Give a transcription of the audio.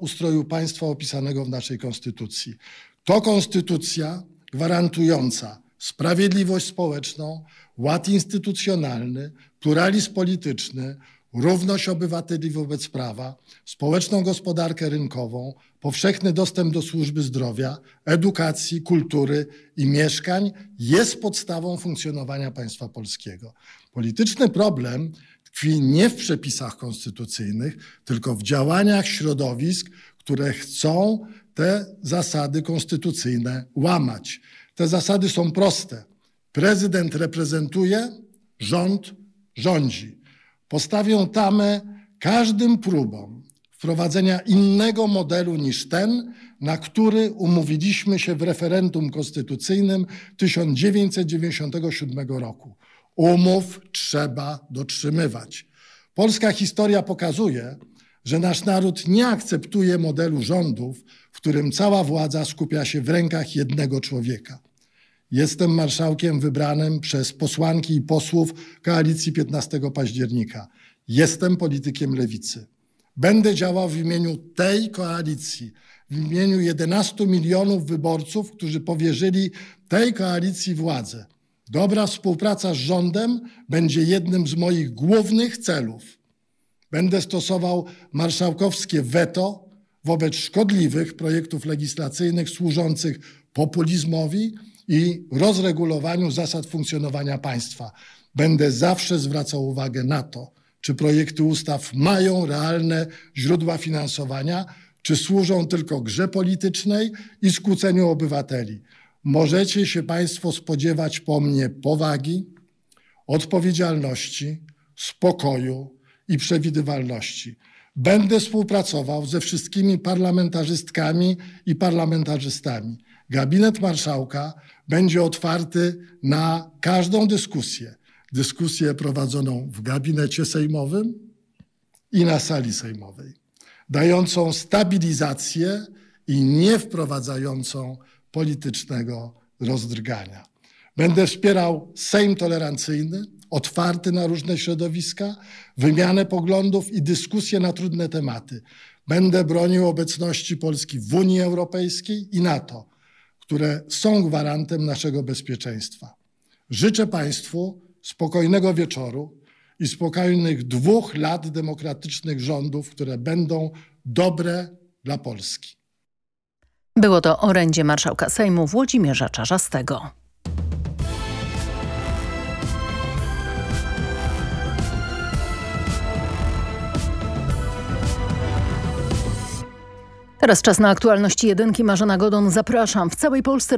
ustroju państwa opisanego w naszej konstytucji. To konstytucja gwarantująca sprawiedliwość społeczną, ład instytucjonalny, pluralizm polityczny, równość obywateli wobec prawa, społeczną gospodarkę rynkową, powszechny dostęp do służby zdrowia, edukacji, kultury i mieszkań jest podstawą funkcjonowania państwa polskiego. Polityczny problem tkwi nie w przepisach konstytucyjnych, tylko w działaniach środowisk, które chcą te zasady konstytucyjne łamać. Te zasady są proste. Prezydent reprezentuje, rząd rządzi. Postawią tamę każdym próbom wprowadzenia innego modelu niż ten, na który umówiliśmy się w referendum konstytucyjnym 1997 roku. Umów trzeba dotrzymywać. Polska historia pokazuje, że nasz naród nie akceptuje modelu rządów, w którym cała władza skupia się w rękach jednego człowieka. Jestem marszałkiem wybranym przez posłanki i posłów koalicji 15 października. Jestem politykiem lewicy. Będę działał w imieniu tej koalicji, w imieniu 11 milionów wyborców, którzy powierzyli tej koalicji władzę. Dobra współpraca z rządem będzie jednym z moich głównych celów. Będę stosował marszałkowskie weto wobec szkodliwych projektów legislacyjnych służących populizmowi i rozregulowaniu zasad funkcjonowania państwa. Będę zawsze zwracał uwagę na to, czy projekty ustaw mają realne źródła finansowania, czy służą tylko grze politycznej i skłóceniu obywateli. Możecie się Państwo spodziewać po mnie powagi, odpowiedzialności, spokoju i przewidywalności. Będę współpracował ze wszystkimi parlamentarzystkami i parlamentarzystami. Gabinet Marszałka będzie otwarty na każdą dyskusję. Dyskusję prowadzoną w gabinecie sejmowym i na sali sejmowej, dającą stabilizację i nie wprowadzającą politycznego rozdrgania. Będę wspierał Sejm tolerancyjny, otwarty na różne środowiska, wymianę poglądów i dyskusje na trudne tematy. Będę bronił obecności Polski w Unii Europejskiej i NATO, które są gwarantem naszego bezpieczeństwa. Życzę Państwu spokojnego wieczoru i spokojnych dwóch lat demokratycznych rządów, które będą dobre dla Polski. Było to orędzie marszałka Sejmu Włodzimierza Czarzastego. Teraz czas na aktualności jedynki. Marzena Godon, zapraszam. W całej Polsce